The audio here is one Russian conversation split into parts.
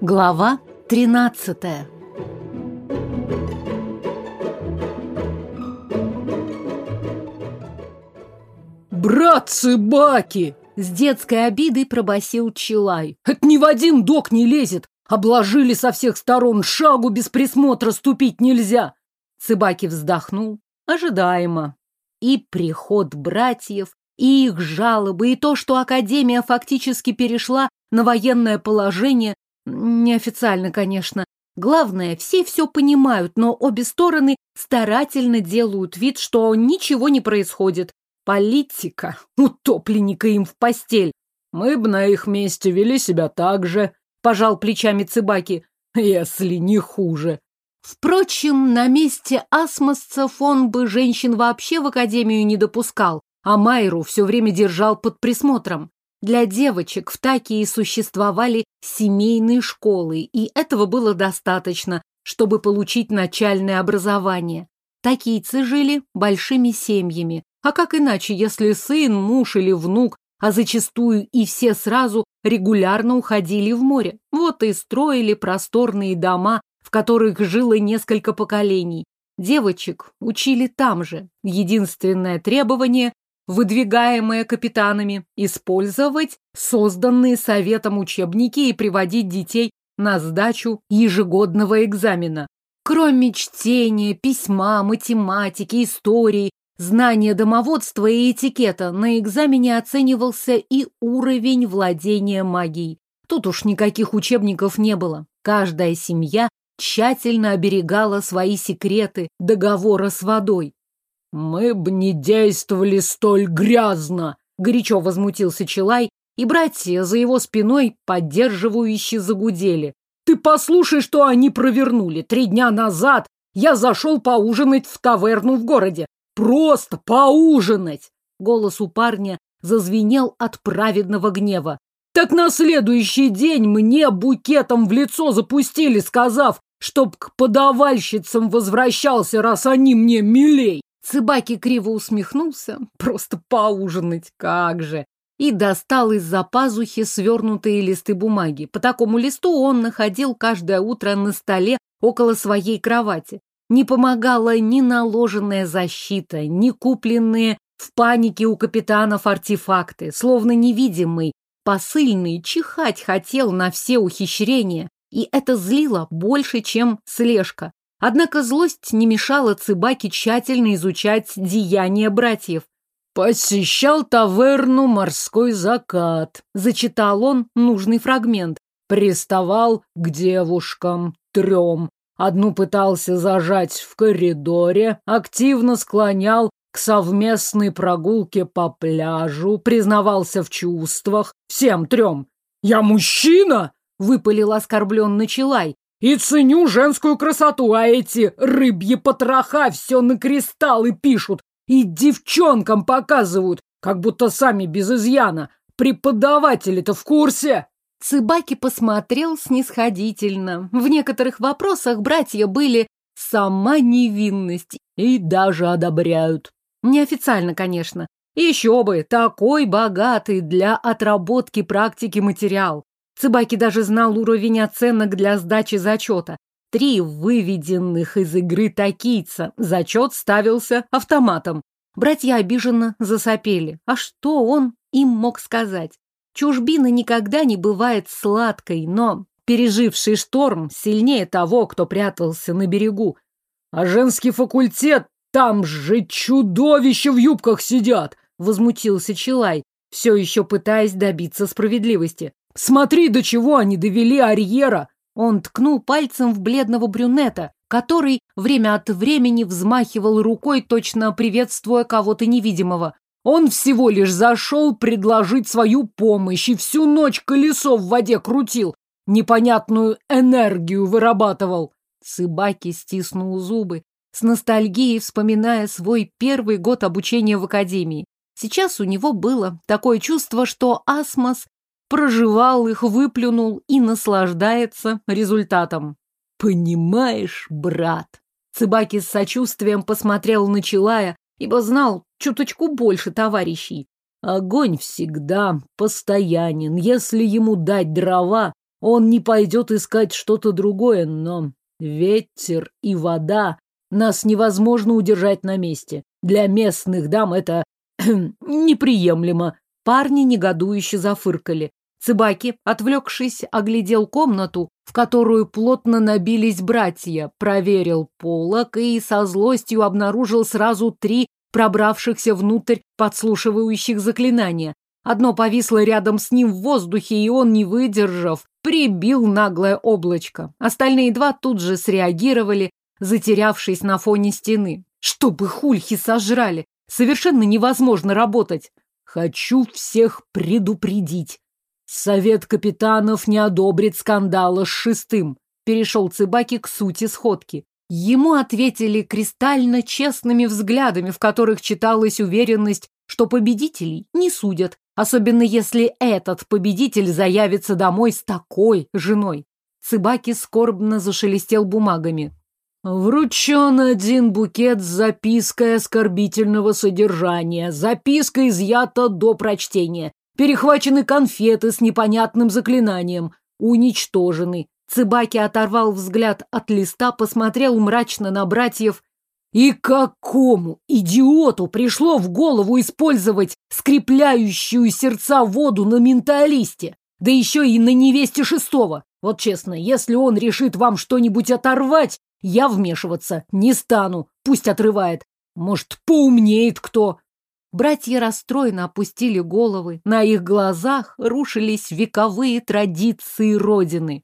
Глава тринадцатая «Братцы Баки!» — с детской обидой пробасил Чилай. «Это ни в один док не лезет! Обложили со всех сторон, шагу без присмотра ступить нельзя!» Цыбаки вздохнул. Ожидаемо. И приход братьев, и их жалобы, и то, что Академия фактически перешла на военное положение, неофициально, конечно. Главное, все все понимают, но обе стороны старательно делают вид, что ничего не происходит. Политика, утопленника им в постель. Мы бы на их месте вели себя так же, пожал плечами Цыбаки, если не хуже. Впрочем, на месте асмосцев он бы женщин вообще в академию не допускал, а Майру все время держал под присмотром. Для девочек в Такии существовали семейные школы, и этого было достаточно, чтобы получить начальное образование. Такийцы жили большими семьями, а как иначе, если сын, муж или внук, а зачастую и все сразу регулярно уходили в море? Вот и строили просторные дома, в которых жило несколько поколений. Девочек учили там же. Единственное требование, выдвигаемое капитанами, использовать созданные советом учебники и приводить детей на сдачу ежегодного экзамена. Кроме чтения, письма, математики, истории, знания домоводства и этикета, на экзамене оценивался и уровень владения магией. Тут уж никаких учебников не было. Каждая семья тщательно оберегала свои секреты договора с водой. «Мы б не действовали столь грязно!» — горячо возмутился Челай, и братья за его спиной поддерживающие загудели. «Ты послушай, что они провернули. Три дня назад я зашел поужинать в таверну в городе. Просто поужинать!» Голос у парня зазвенел от праведного гнева. Так на следующий день мне букетом в лицо запустили, сказав, чтоб к подавальщицам возвращался, раз они мне милей. Цыбаки криво усмехнулся. Просто поужинать, как же. И достал из-за пазухи свернутые листы бумаги. По такому листу он находил каждое утро на столе около своей кровати. Не помогала ни наложенная защита, ни купленные в панике у капитанов артефакты, словно невидимый, посыльный чихать хотел на все ухищрения. И это злило больше, чем слежка. Однако злость не мешала Цыбаке тщательно изучать деяния братьев. «Посещал таверну «Морской закат», — зачитал он нужный фрагмент. Приставал к девушкам трем. Одну пытался зажать в коридоре, активно склонял к совместной прогулке по пляжу, признавался в чувствах всем трем. «Я мужчина!» Выпалил оскорбленный Челай. И ценю женскую красоту, а эти рыбьи потроха все на кристаллы пишут и девчонкам показывают, как будто сами без изъяна. Преподаватели-то в курсе. Цыбаки посмотрел снисходительно. В некоторых вопросах братья были сама невинность и даже одобряют. Неофициально, конечно. Еще бы, такой богатый для отработки практики материал. Цыбаки даже знал уровень оценок для сдачи зачета. Три выведенных из игры такийца. Зачет ставился автоматом. Братья обиженно засопели. А что он им мог сказать? Чужбина никогда не бывает сладкой, но переживший шторм сильнее того, кто прятался на берегу. А женский факультет, там же чудовища в юбках сидят, возмутился Чилай, все еще пытаясь добиться справедливости. Смотри, до чего они довели Арьера!» Он ткнул пальцем в бледного брюнета, который время от времени взмахивал рукой, точно приветствуя кого-то невидимого. Он всего лишь зашел предложить свою помощь и всю ночь колесо в воде крутил, непонятную энергию вырабатывал. Цыбаки стиснул зубы, с ностальгией вспоминая свой первый год обучения в академии. Сейчас у него было такое чувство, что Асмос проживал их, выплюнул и наслаждается результатом. «Понимаешь, брат?» Цыбаки с сочувствием посмотрел на Челая, ибо знал чуточку больше товарищей. Огонь всегда постоянен. Если ему дать дрова, он не пойдет искать что-то другое, но ветер и вода нас невозможно удержать на месте. Для местных дам это неприемлемо. Парни негодующе зафыркали. Цыбаки, отвлекшись, оглядел комнату, в которую плотно набились братья, проверил полок и со злостью обнаружил сразу три пробравшихся внутрь подслушивающих заклинания. Одно повисло рядом с ним в воздухе, и он, не выдержав, прибил наглое облачко. Остальные два тут же среагировали, затерявшись на фоне стены. Чтобы хульхи сожрали! Совершенно невозможно работать. Хочу всех предупредить. Совет капитанов не одобрит скандала с шестым. Перешел Цыбаки к сути сходки. Ему ответили кристально честными взглядами, в которых читалась уверенность, что победителей не судят, особенно если этот победитель заявится домой с такой женой. Цыбаки скорбно зашелестел бумагами. Вручен один букет с запиской оскорбительного содержания. Записка изъята до прочтения. Перехвачены конфеты с непонятным заклинанием. Уничтожены. Цыбаки оторвал взгляд от листа, посмотрел мрачно на братьев. И какому идиоту пришло в голову использовать скрепляющую сердца воду на менталисте? Да еще и на невесте шестого. Вот честно, если он решит вам что-нибудь оторвать, я вмешиваться не стану. Пусть отрывает. Может, поумнеет кто. Братья расстроенно опустили головы. На их глазах рушились вековые традиции Родины.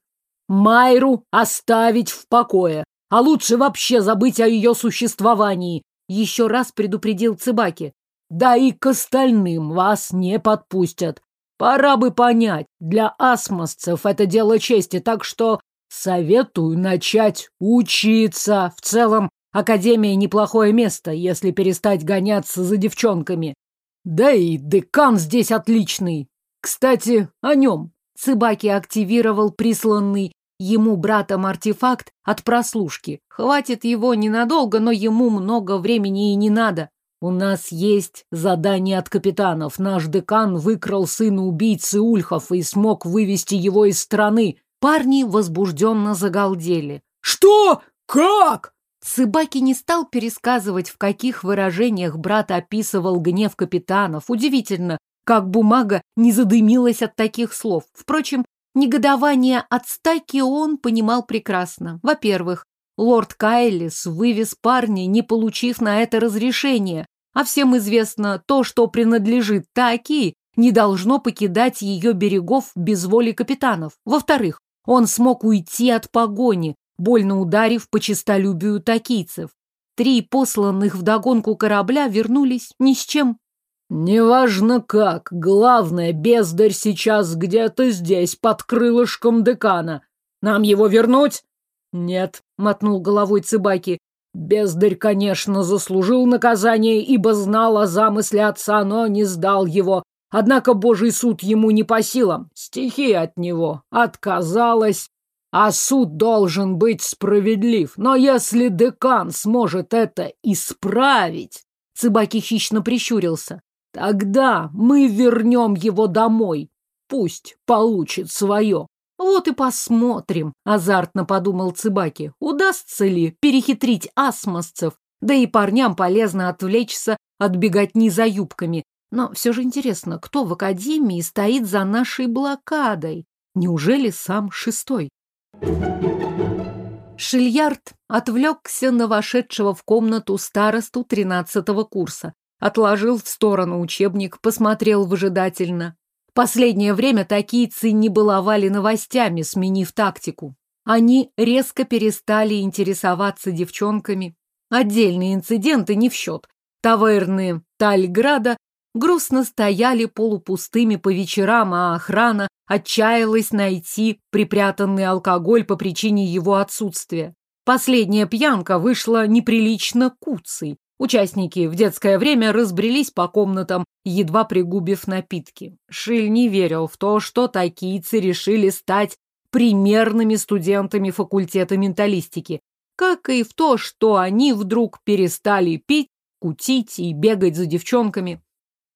Майру оставить в покое, а лучше вообще забыть о ее существовании, еще раз предупредил Цыбаки. Да и к остальным вас не подпустят. Пора бы понять, для асмосцев это дело чести, так что советую начать учиться. В целом, Академия неплохое место, если перестать гоняться за девчонками. Да и декан здесь отличный. Кстати, о нем. Цыбаки активировал присланный ему братом артефакт от прослушки. Хватит его ненадолго, но ему много времени и не надо. У нас есть задание от капитанов. Наш декан выкрал сына убийцы Ульхов и смог вывести его из страны. Парни возбужденно загалдели. «Что? Как?» Цыбаки не стал пересказывать, в каких выражениях брат описывал гнев капитанов. Удивительно, как бумага не задымилась от таких слов. Впрочем, негодование от стайки он понимал прекрасно. Во-первых, лорд Кайлис вывез парня, не получив на это разрешения. А всем известно, то, что принадлежит Таки, не должно покидать ее берегов без воли капитанов. Во-вторых, он смог уйти от погони, больно ударив по честолюбию такийцев. Три посланных вдогонку корабля вернулись ни с чем. «Неважно как, главное, бездарь сейчас где-то здесь, под крылышком декана. Нам его вернуть?» «Нет», — мотнул головой Цыбаки. «Бездарь, конечно, заслужил наказание, ибо знал о замысле отца, но не сдал его. Однако божий суд ему не по силам. Стихия от него отказалась. А суд должен быть справедлив. Но если декан сможет это исправить... Цыбаки хищно прищурился. Тогда мы вернем его домой. Пусть получит свое. Вот и посмотрим, азартно подумал Цыбаки. Удастся ли перехитрить асмосцев? Да и парням полезно отвлечься от беготни за юбками. Но все же интересно, кто в академии стоит за нашей блокадой? Неужели сам шестой? Шильярд отвлекся на вошедшего в комнату старосту тринадцатого курса, отложил в сторону учебник, посмотрел выжидательно. Последнее время такийцы не баловали новостями, сменив тактику. Они резко перестали интересоваться девчонками. Отдельные инциденты не в счет. Таверны Тальграда грустно стояли полупустыми по вечерам, а охрана отчаялась найти припрятанный алкоголь по причине его отсутствия. Последняя пьянка вышла неприлично куцей. Участники в детское время разбрелись по комнатам, едва пригубив напитки. Шиль не верил в то, что такийцы решили стать примерными студентами факультета менталистики, как и в то, что они вдруг перестали пить, кутить и бегать за девчонками.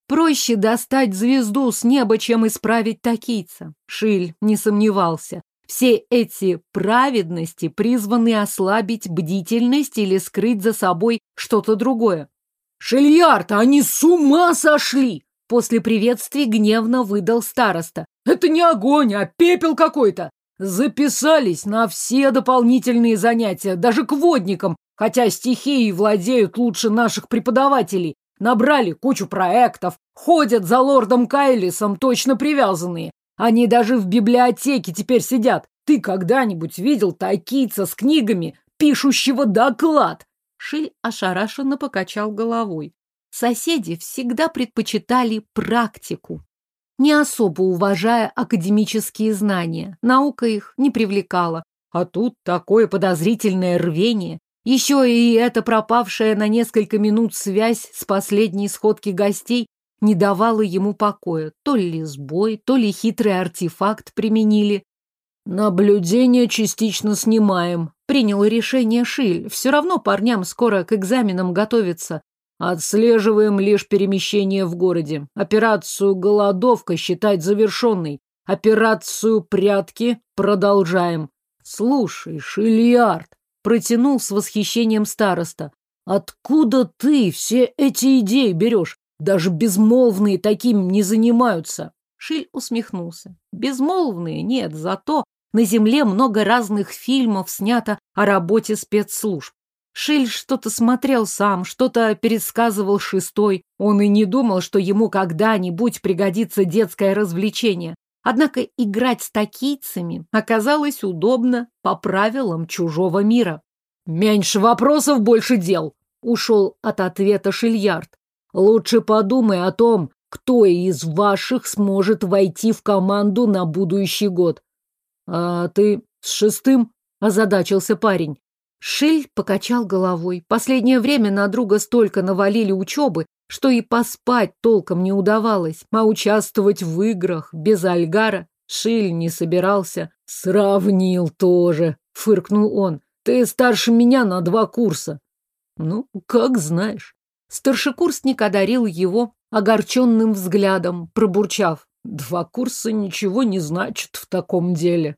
Проще достать звезду с неба, чем исправить такийца. Шиль не сомневался. Все эти праведности призваны ослабить бдительность или скрыть за собой что-то другое. «Шильярд, они с ума сошли!» После приветствий гневно выдал староста. «Это не огонь, а пепел какой-то! Записались на все дополнительные занятия, даже к водникам, хотя стихией владеют лучше наших преподавателей. Набрали кучу проектов, ходят за лордом Кайлисом, точно привязанные. Они даже в библиотеке теперь сидят. Ты когда-нибудь видел такийца с книгами, пишущего доклад? Шиль ошарашенно покачал головой. Соседи всегда предпочитали практику, не особо уважая академические знания. Наука их не привлекала. А тут такое подозрительное рвение. Еще и эта пропавшая на несколько минут связь с последней сходки гостей не давала ему покоя. То ли сбой, то ли хитрый артефакт применили. «Наблюдение частично снимаем», — принял решение Шиль. «Все равно парням скоро к экзаменам готовиться. Отслеживаем лишь перемещение в городе. Операцию «Голодовка» считать завершенной. Операцию «Прятки» продолжаем. Слушай, Шильярд, Протянул с восхищением староста. Откуда ты все эти идеи берешь? Даже безмолвные таким не занимаются. Шиль усмехнулся. Безмолвные нет, зато на земле много разных фильмов снято о работе спецслужб. Шиль что-то смотрел сам, что-то пересказывал шестой. Он и не думал, что ему когда-нибудь пригодится детское развлечение. Однако играть с такийцами оказалось удобно по правилам чужого мира. «Меньше вопросов, больше дел!» — ушел от ответа Шильярд. «Лучше подумай о том, кто из ваших сможет войти в команду на будущий год. А ты с шестым?» — озадачился парень. Шиль покачал головой. Последнее время на друга столько навалили учебы, что и поспать толком не удавалось, а участвовать в играх без Альгара Шиль не собирался. «Сравнил тоже», — фыркнул он. «Ты старше меня на два курса». «Ну, как знаешь». Старшекурсник одарил его огорченным взглядом, пробурчав. «Два курса ничего не значит в таком деле».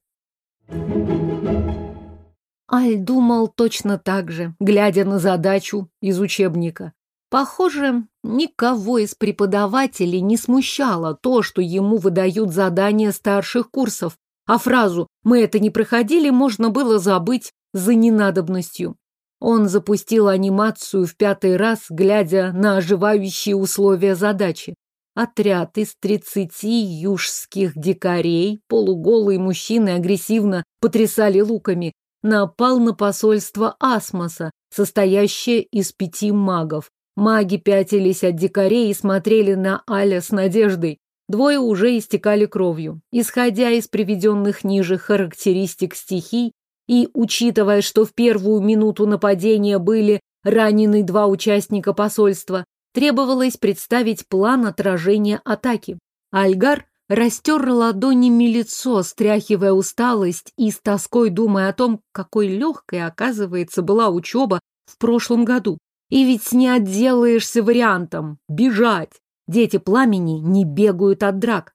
Аль думал точно так же, глядя на задачу из учебника. Похоже, никого из преподавателей не смущало то, что ему выдают задания старших курсов, а фразу «мы это не проходили» можно было забыть за ненадобностью. Он запустил анимацию в пятый раз, глядя на оживающие условия задачи. Отряд из тридцати южских дикарей, полуголые мужчины агрессивно потрясали луками, напал на посольство Асмоса, состоящее из пяти магов. Маги пятились от дикарей и смотрели на Аля с надеждой. Двое уже истекали кровью. Исходя из приведенных ниже характеристик стихий и учитывая, что в первую минуту нападения были ранены два участника посольства, требовалось представить план отражения атаки. Альгар растер ладонями лицо, стряхивая усталость и с тоской думая о том, какой легкой, оказывается, была учеба в прошлом году. И ведь не отделаешься вариантом. Бежать. Дети пламени не бегают от драк.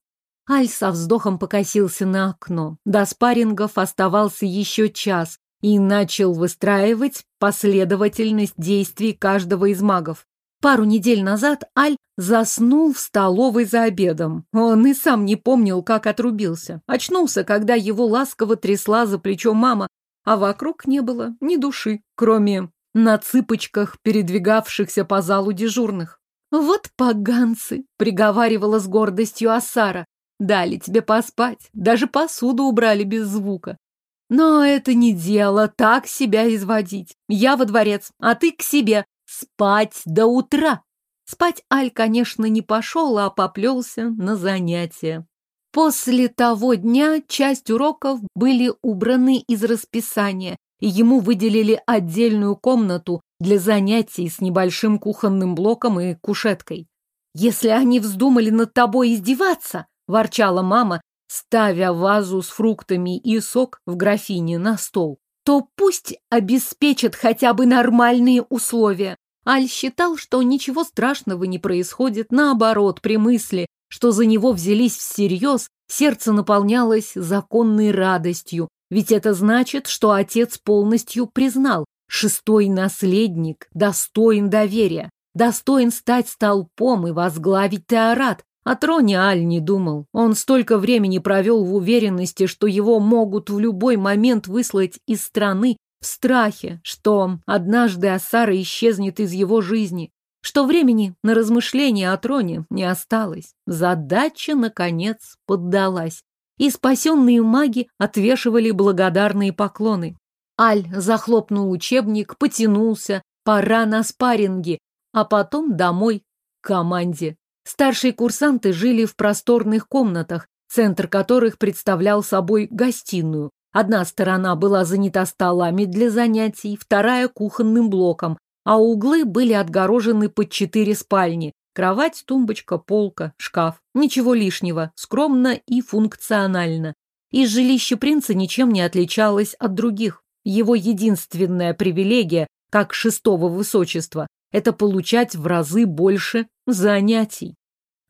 Аль со вздохом покосился на окно. До спаррингов оставался еще час и начал выстраивать последовательность действий каждого из магов. Пару недель назад Аль заснул в столовой за обедом. Он и сам не помнил, как отрубился. Очнулся, когда его ласково трясла за плечо мама, а вокруг не было ни души, кроме на цыпочках передвигавшихся по залу дежурных. «Вот поганцы!» — приговаривала с гордостью Асара. «Дали тебе поспать, даже посуду убрали без звука. Но это не дело, так себя изводить. Я во дворец, а ты к себе. Спать до утра!» Спать Аль, конечно, не пошел, а поплелся на занятия. После того дня часть уроков были убраны из расписания, и ему выделили отдельную комнату для занятий с небольшим кухонным блоком и кушеткой. «Если они вздумали над тобой издеваться», – ворчала мама, ставя вазу с фруктами и сок в графине на стол, то пусть обеспечат хотя бы нормальные условия. Аль считал, что ничего страшного не происходит, наоборот, при мысли, что за него взялись всерьез, сердце наполнялось законной радостью, ведь это значит, что отец полностью признал, шестой наследник достоин доверия, достоин стать столпом и возглавить Теорат. О троне Аль не думал. Он столько времени провел в уверенности, что его могут в любой момент выслать из страны в страхе, что однажды Асара исчезнет из его жизни, что времени на размышления о троне не осталось. Задача, наконец, поддалась. И спасенные маги отвешивали благодарные поклоны. Аль захлопнул учебник, потянулся, пора на спарринги, а потом домой, к команде. Старшие курсанты жили в просторных комнатах, центр которых представлял собой гостиную. Одна сторона была занята столами для занятий, вторая — кухонным блоком, а углы были отгорожены под четыре спальни. Кровать, тумбочка, полка, шкаф. Ничего лишнего, скромно и функционально. И жилище принца ничем не отличалось от других. Его единственная привилегия, как шестого высочества, это получать в разы больше занятий.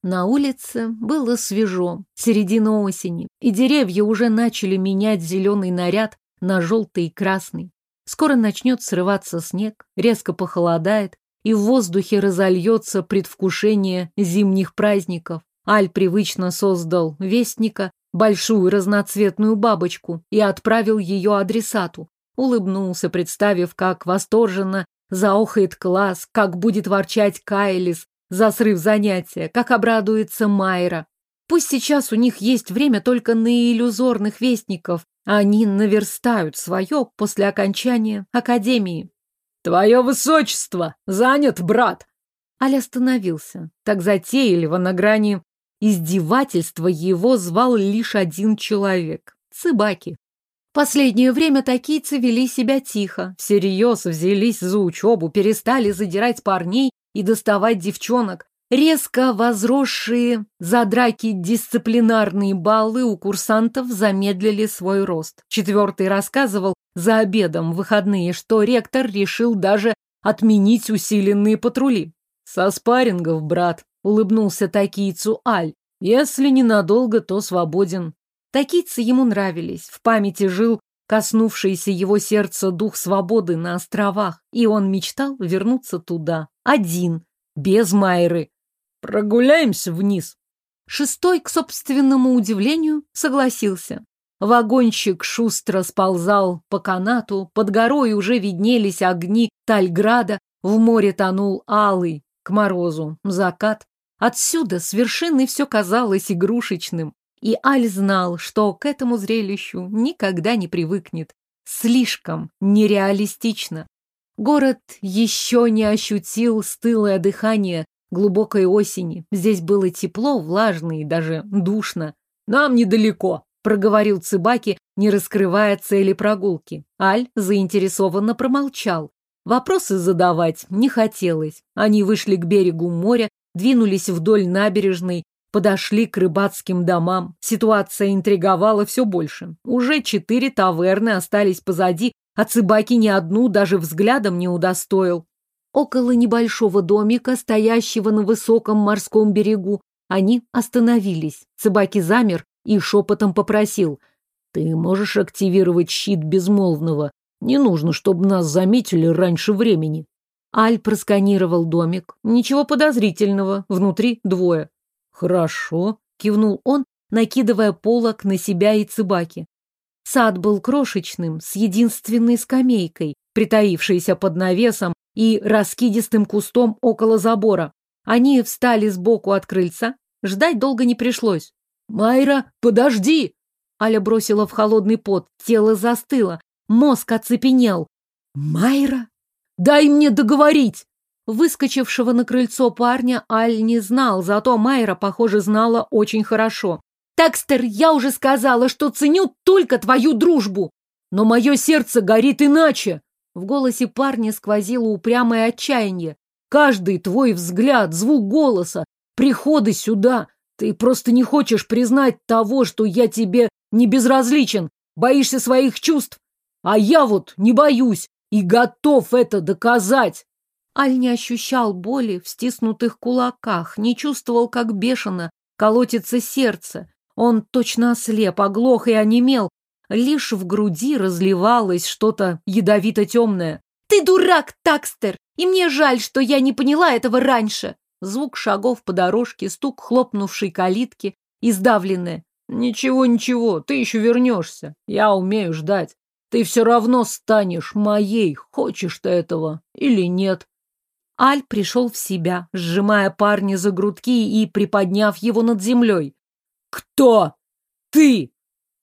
На улице было свежо, середина осени, и деревья уже начали менять зеленый наряд на желтый и красный. Скоро начнет срываться снег, резко похолодает, и в воздухе разольется предвкушение зимних праздников. Аль привычно создал вестника, большую разноцветную бабочку, и отправил ее адресату. Улыбнулся, представив, как восторженно заохает класс, как будет ворчать Кайлис, за срыв занятия, как обрадуется Майра. Пусть сейчас у них есть время только на иллюзорных вестников, а они наверстают свое после окончания академии. «Твое высочество! Занят, брат!» Аль остановился. Так затейливо на грани издевательства его звал лишь один человек — Цыбаки. Последнее время такийцы вели себя тихо, всерьез взялись за учебу, перестали задирать парней и доставать девчонок. Резко возросшие за драки дисциплинарные баллы у курсантов замедлили свой рост. Четвертый рассказывал за обедом в выходные, что ректор решил даже отменить усиленные патрули. «Со спаррингов, брат», — улыбнулся такийцу Аль. «Если ненадолго, то свободен». Такийцы ему нравились. В памяти жил коснувшийся его сердца дух свободы на островах, и он мечтал вернуться туда, один, без Майры. Прогуляемся вниз. Шестой, к собственному удивлению, согласился. Вагонщик шустро сползал по канату, под горой уже виднелись огни Тальграда, в море тонул алый, к морозу, закат. Отсюда с вершины все казалось игрушечным. И Аль знал, что к этому зрелищу никогда не привыкнет. Слишком нереалистично. Город еще не ощутил стылое дыхание глубокой осени. Здесь было тепло, влажно и даже душно. «Нам недалеко», — проговорил Цыбаки, не раскрывая цели прогулки. Аль заинтересованно промолчал. Вопросы задавать не хотелось. Они вышли к берегу моря, двинулись вдоль набережной, Подошли к рыбацким домам. Ситуация интриговала все больше. Уже четыре таверны остались позади, а Цыбаки ни одну даже взглядом не удостоил. Около небольшого домика, стоящего на высоком морском берегу, они остановились. Цыбаки замер и шепотом попросил. «Ты можешь активировать щит безмолвного? Не нужно, чтобы нас заметили раньше времени». Аль просканировал домик. Ничего подозрительного. Внутри двое. «Хорошо», — кивнул он, накидывая полок на себя и цыбаки. Сад был крошечным, с единственной скамейкой, притаившейся под навесом и раскидистым кустом около забора. Они встали сбоку от крыльца. Ждать долго не пришлось. «Майра, подожди!» Аля бросила в холодный пот, тело застыло, мозг оцепенел. «Майра? Дай мне договорить!» Выскочившего на крыльцо парня Аль не знал, зато Майра, похоже, знала очень хорошо. «Такстер, я уже сказала, что ценю только твою дружбу!» «Но мое сердце горит иначе!» В голосе парня сквозило упрямое отчаяние. «Каждый твой взгляд, звук голоса, приходы сюда. Ты просто не хочешь признать того, что я тебе не безразличен, боишься своих чувств. А я вот не боюсь и готов это доказать!» Аль не ощущал боли в стиснутых кулаках, не чувствовал, как бешено колотится сердце. Он точно ослеп, оглох и онемел. Лишь в груди разливалось что-то ядовито-темное. «Ты дурак, Такстер! И мне жаль, что я не поняла этого раньше!» Звук шагов по дорожке, стук хлопнувшей калитки, издавленное. «Ничего, ничего, ты еще вернешься. Я умею ждать. Ты все равно станешь моей, хочешь ты этого или нет». Аль пришел в себя, сжимая парня за грудки и приподняв его над землей. «Кто ты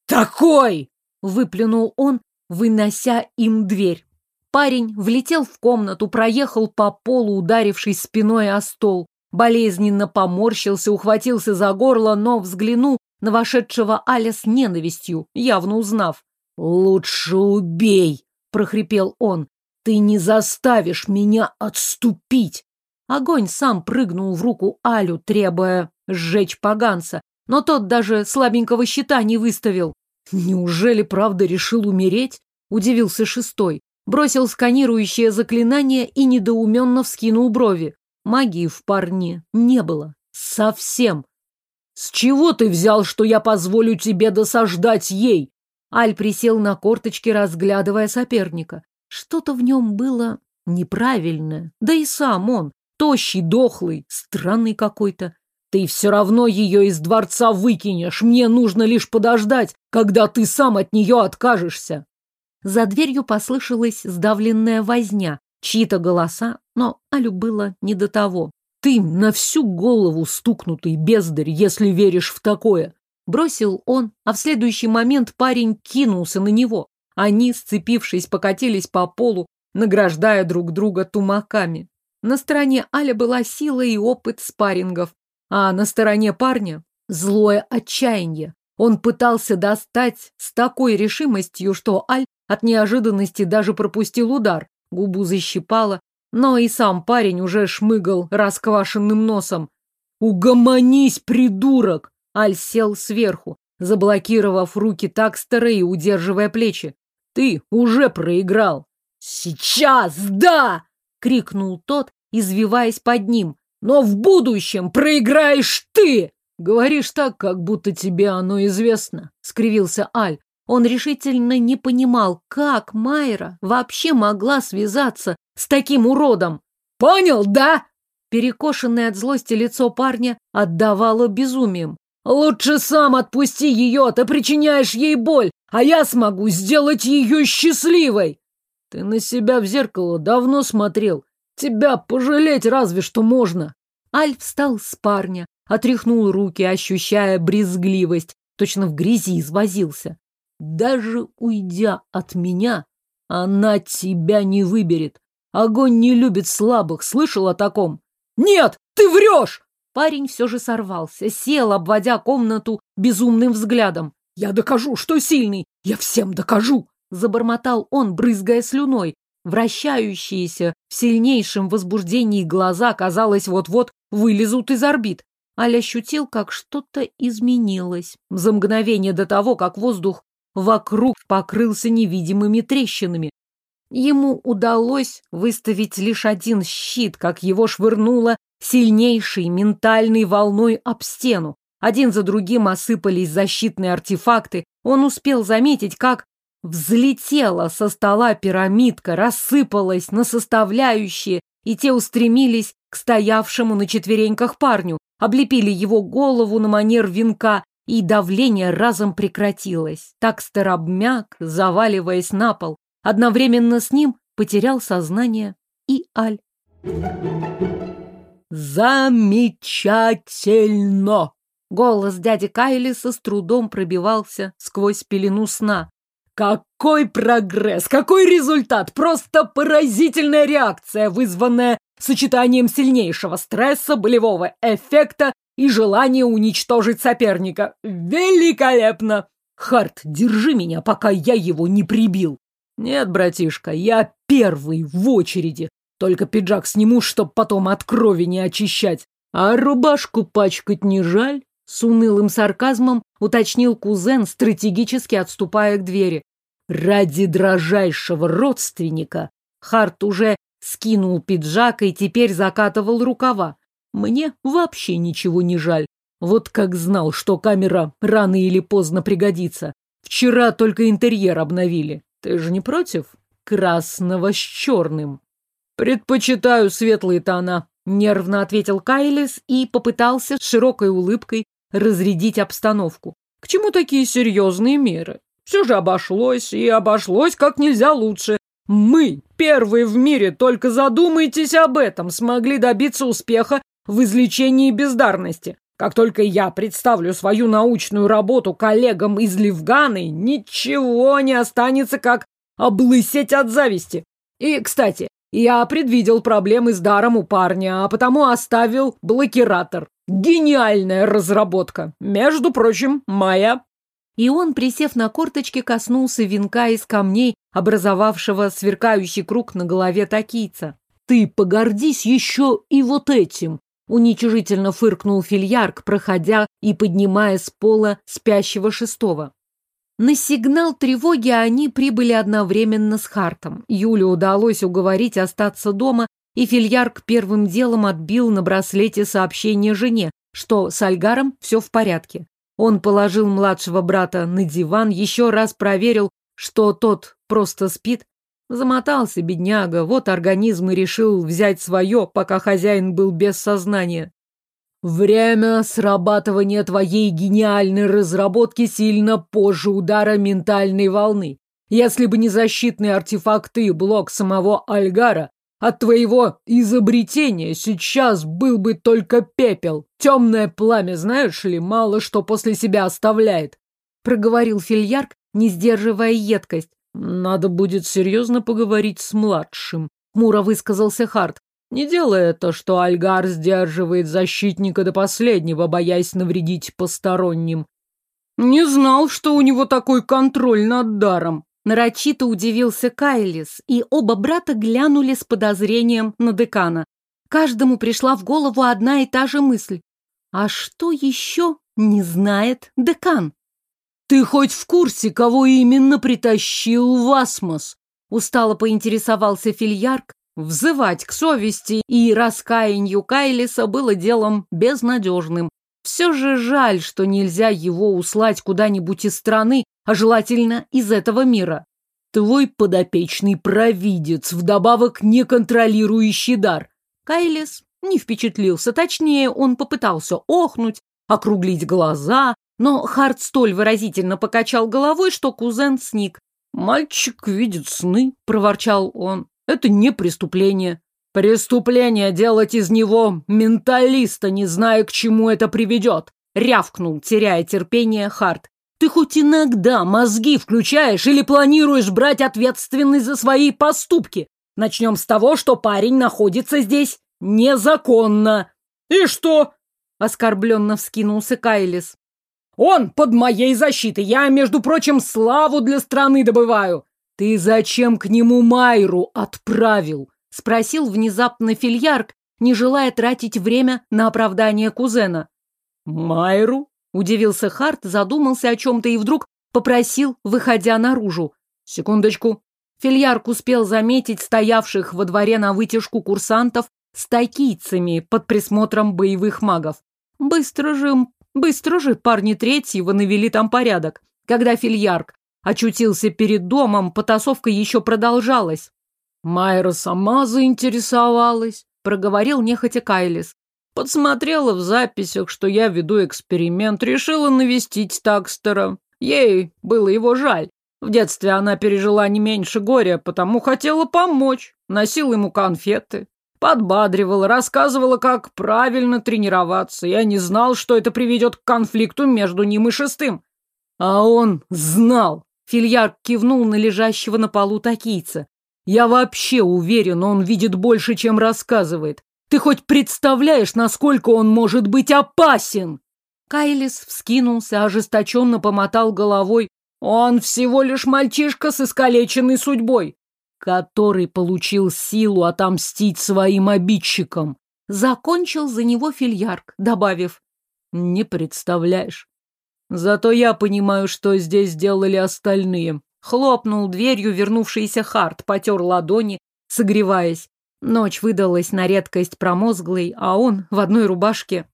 такой?» — выплюнул он, вынося им дверь. Парень влетел в комнату, проехал по полу, ударившись спиной о стол. Болезненно поморщился, ухватился за горло, но взглянул на вошедшего Аля с ненавистью, явно узнав. «Лучше убей!» — прохрипел он. «Ты не заставишь меня отступить!» Огонь сам прыгнул в руку Алю, требуя сжечь поганца, но тот даже слабенького щита не выставил. «Неужели правда решил умереть?» — удивился шестой. Бросил сканирующее заклинание и недоуменно вскинул брови. Магии в парне не было. Совсем. «С чего ты взял, что я позволю тебе досаждать ей?» Аль присел на корточки, разглядывая соперника. Что-то в нем было неправильное. Да и сам он, тощий, дохлый, странный какой-то. Ты все равно ее из дворца выкинешь. Мне нужно лишь подождать, когда ты сам от нее откажешься. За дверью послышалась сдавленная возня, чьи-то голоса, но Алю было не до того. Ты на всю голову стукнутый бездарь, если веришь в такое. Бросил он, а в следующий момент парень кинулся на него. Они, сцепившись, покатились по полу, награждая друг друга тумаками. На стороне Аля была сила и опыт спаррингов, а на стороне парня — злое отчаяние. Он пытался достать с такой решимостью, что Аль от неожиданности даже пропустил удар, губу защипало, но и сам парень уже шмыгал расквашенным носом. «Угомонись, придурок!» Аль сел сверху, заблокировав руки Такстера и удерживая плечи. «Ты уже проиграл!» «Сейчас, да!» — крикнул тот, извиваясь под ним. «Но в будущем проиграешь ты!» «Говоришь так, как будто тебе оно известно», — скривился Аль. Он решительно не понимал, как Майра вообще могла связаться с таким уродом. «Понял, да?» Перекошенное от злости лицо парня отдавало безумием. «Лучше сам отпусти ее, ты причиняешь ей боль, а я смогу сделать ее счастливой!» «Ты на себя в зеркало давно смотрел. Тебя пожалеть разве что можно!» Аль встал с парня, отряхнул руки, ощущая брезгливость, точно в грязи извозился. «Даже уйдя от меня, она тебя не выберет. Огонь не любит слабых, слышал о таком? Нет, ты врешь! Парень все же сорвался, сел, обводя комнату безумным взглядом. Я докажу, что сильный, я всем докажу! Забормотал он, брызгая слюной. Вращающиеся в сильнейшем возбуждении глаза, казалось, вот-вот вылезут из орбит. Аля ощутил, как что-то изменилось. За мгновение до того, как воздух вокруг покрылся невидимыми трещинами. Ему удалось выставить лишь один щит, как его швырнуло сильнейшей ментальной волной об стену. Один за другим осыпались защитные артефакты. Он успел заметить, как взлетела со стола пирамидка, рассыпалась на составляющие, и те устремились к стоявшему на четвереньках парню, облепили его голову на манер венка, и давление разом прекратилось. Такстер обмяк, заваливаясь на пол. Одновременно с ним потерял сознание и Аль. «Замечательно!» Голос дяди Кайлиса с трудом пробивался сквозь пелену сна. «Какой прогресс! Какой результат! Просто поразительная реакция, вызванная сочетанием сильнейшего стресса, болевого эффекта и желания уничтожить соперника. Великолепно! Харт, держи меня, пока я его не прибил!» Нет, братишка, я первый в очереди. Только пиджак сниму, чтоб потом от крови не очищать. А рубашку пачкать не жаль? С унылым сарказмом уточнил кузен, стратегически отступая к двери. Ради дрожайшего родственника Харт уже скинул пиджак и теперь закатывал рукава. Мне вообще ничего не жаль. Вот как знал, что камера рано или поздно пригодится. Вчера только интерьер обновили. Ты же не против? Красного с черным. Предпочитаю светлые тона, нервно ответил Кайлис и попытался с широкой улыбкой разрядить обстановку. К чему такие серьезные меры? Все же обошлось, и обошлось как нельзя лучше. Мы, первые в мире, только задумайтесь об этом, смогли добиться успеха в излечении бездарности. Как только я представлю свою научную работу коллегам из Левганы, ничего не останется, как облысеть от зависти. И, кстати, я предвидел проблемы с даром у парня, а потому оставил блокиратор. Гениальная разработка. Между прочим, моя. И он, присев на корточки, коснулся венка из камней, образовавшего сверкающий круг на голове такийца. Ты погордись еще и вот этим. Уничижительно фыркнул фильярк, проходя и поднимая с пола спящего шестого. На сигнал тревоги они прибыли одновременно с Хартом. Юле удалось уговорить остаться дома, и фильярк первым делом отбил на браслете сообщение жене, что с Альгаром все в порядке. Он положил младшего брата на диван, еще раз проверил, что тот просто спит, Замотался бедняга, вот организм и решил взять свое, пока хозяин был без сознания. Время срабатывания твоей гениальной разработки сильно позже удара ментальной волны. Если бы не защитные артефакты и блок самого Альгара, от твоего изобретения сейчас был бы только пепел. Темное пламя, знаешь ли, мало что после себя оставляет. Проговорил Фильярк, не сдерживая едкость. Надо будет серьезно поговорить с младшим, Мура высказался Харт. Не делая то, что Альгар сдерживает защитника до последнего, боясь навредить посторонним. Не знал, что у него такой контроль над даром. Нарочито удивился Кайлис, и оба брата глянули с подозрением на декана. Каждому пришла в голову одна и та же мысль. А что еще не знает декан? «Ты хоть в курсе, кого именно притащил в Асмос?» Устало поинтересовался Фильярк. Взывать к совести и раскаянию Кайлиса было делом безнадежным. Все же жаль, что нельзя его услать куда-нибудь из страны, а желательно из этого мира. Твой подопечный провидец, вдобавок неконтролирующий дар. Кайлис не впечатлился, точнее, он попытался охнуть, округлить глаза, но Харт столь выразительно покачал головой, что кузен сник. «Мальчик видит сны», — проворчал он. «Это не преступление». «Преступление делать из него менталиста, не зная, к чему это приведет», — рявкнул, теряя терпение Харт. «Ты хоть иногда мозги включаешь или планируешь брать ответственность за свои поступки? Начнем с того, что парень находится здесь незаконно». «И что?» — оскорбленно вскинулся Кайлис. Он под моей защитой. Я, между прочим, славу для страны добываю. Ты зачем к нему Майру отправил? Спросил внезапно Фильярк, не желая тратить время на оправдание кузена. Майру? Удивился Харт, задумался о чем-то и вдруг попросил, выходя наружу. Секундочку. Фильярк успел заметить стоявших во дворе на вытяжку курсантов с тайкийцами под присмотром боевых магов. Быстро же Быстро же парни третьего навели там порядок. Когда Фильярк очутился перед домом, потасовка еще продолжалась. Майра сама заинтересовалась, проговорил нехотя Кайлис. Подсмотрела в записях, что я веду эксперимент, решила навестить Такстера. Ей было его жаль. В детстве она пережила не меньше горя, потому хотела помочь. Носила ему конфеты, Подбадривала, рассказывала, как правильно тренироваться. Я не знал, что это приведет к конфликту между ним и шестым. А он знал. Фильяр кивнул на лежащего на полу такийца. Я вообще уверен, он видит больше, чем рассказывает. Ты хоть представляешь, насколько он может быть опасен? Кайлис вскинулся, ожесточенно помотал головой. Он всего лишь мальчишка с искалеченной судьбой который получил силу отомстить своим обидчикам. Закончил за него фильярк, добавив, «Не представляешь. Зато я понимаю, что здесь сделали остальные». Хлопнул дверью вернувшийся Харт, потер ладони, согреваясь. Ночь выдалась на редкость промозглой, а он в одной рубашке.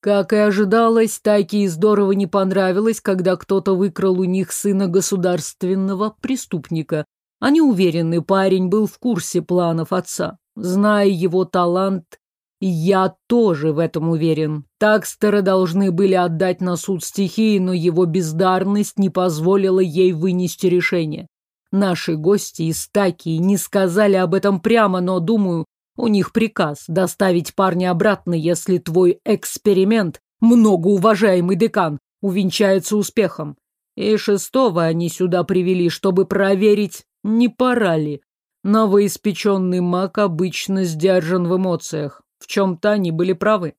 Как и ожидалось, Тайке здорово не понравилось, когда кто-то выкрал у них сына государственного преступника. Они уверены, парень был в курсе планов отца. Зная его талант, я тоже в этом уверен. Такстера должны были отдать на суд стихии, но его бездарность не позволила ей вынести решение. Наши гости из Таки не сказали об этом прямо, но, думаю, у них приказ доставить парня обратно, если твой эксперимент, многоуважаемый декан, увенчается успехом. И шестого они сюда привели, чтобы проверить, не пора ли. Новоиспеченный маг обычно сдержан в эмоциях. В чем-то они были правы.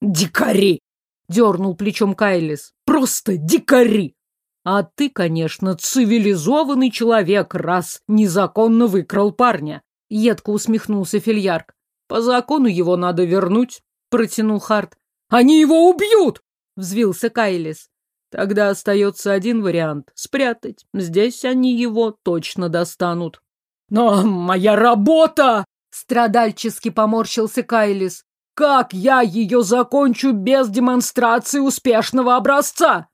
«Дикари!» — дернул плечом Кайлис. «Просто дикари!» «А ты, конечно, цивилизованный человек, раз незаконно выкрал парня!» — едко усмехнулся Фильярк. «По закону его надо вернуть», — протянул Харт. «Они его убьют!» — взвился Кайлис. Тогда остается один вариант — спрятать. Здесь они его точно достанут. «Но моя работа!» Страдальчески поморщился Кайлис. Как я ее закончу без демонстрации успешного образца?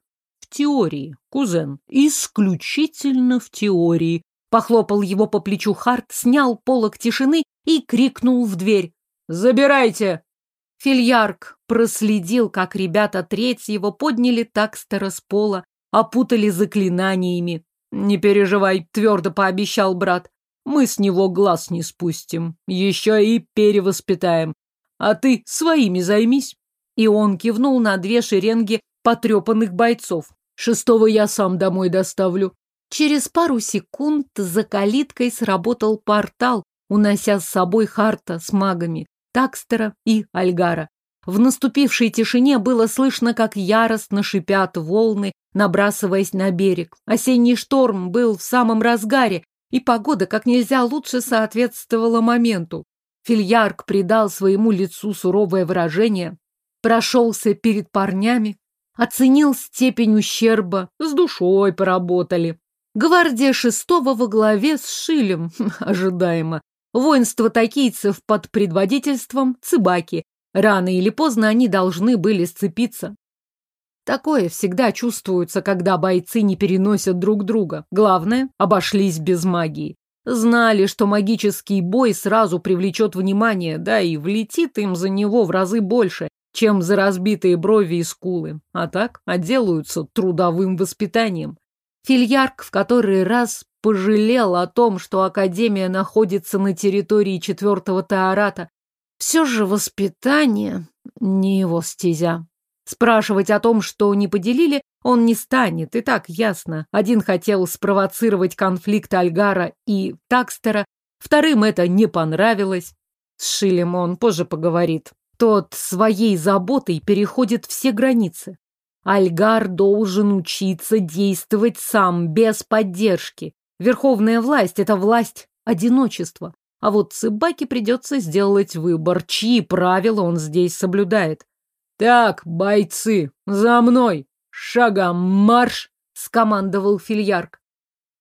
Теории, кузен, исключительно в теории. Похлопал его по плечу Харт, снял полок тишины и крикнул в дверь. «Забирайте!» Фильярк проследил, как ребята третьего подняли такстера с пола, опутали заклинаниями. «Не переживай», — твердо пообещал брат. Мы с него глаз не спустим, еще и перевоспитаем. А ты своими займись. И он кивнул на две шеренги потрепанных бойцов. Шестого я сам домой доставлю. Через пару секунд за калиткой сработал портал, унося с собой Харта с магами, Такстера и Альгара. В наступившей тишине было слышно, как яростно шипят волны, набрасываясь на берег. Осенний шторм был в самом разгаре, и погода как нельзя лучше соответствовала моменту. Фильярк придал своему лицу суровое выражение, прошелся перед парнями, оценил степень ущерба, с душой поработали. Гвардия шестого во главе с Шилем, ожидаемо. Воинство такийцев под предводительством Цыбаки. Рано или поздно они должны были сцепиться. Такое всегда чувствуется, когда бойцы не переносят друг друга. Главное, обошлись без магии. Знали, что магический бой сразу привлечет внимание, да и влетит им за него в разы больше, чем за разбитые брови и скулы. А так отделаются трудовым воспитанием. Фильярк в который раз пожалел о том, что Академия находится на территории четвертого Таората. Все же воспитание не его стезя. Спрашивать о том, что не поделили, он не станет, и так ясно. Один хотел спровоцировать конфликт Альгара и Такстера, вторым это не понравилось. С Шилем он позже поговорит. Тот своей заботой переходит все границы. Альгар должен учиться действовать сам, без поддержки. Верховная власть — это власть одиночества. А вот Цыбаке придется сделать выбор, чьи правила он здесь соблюдает. «Так, бойцы, за мной! Шагом марш!» — скомандовал Фильярк.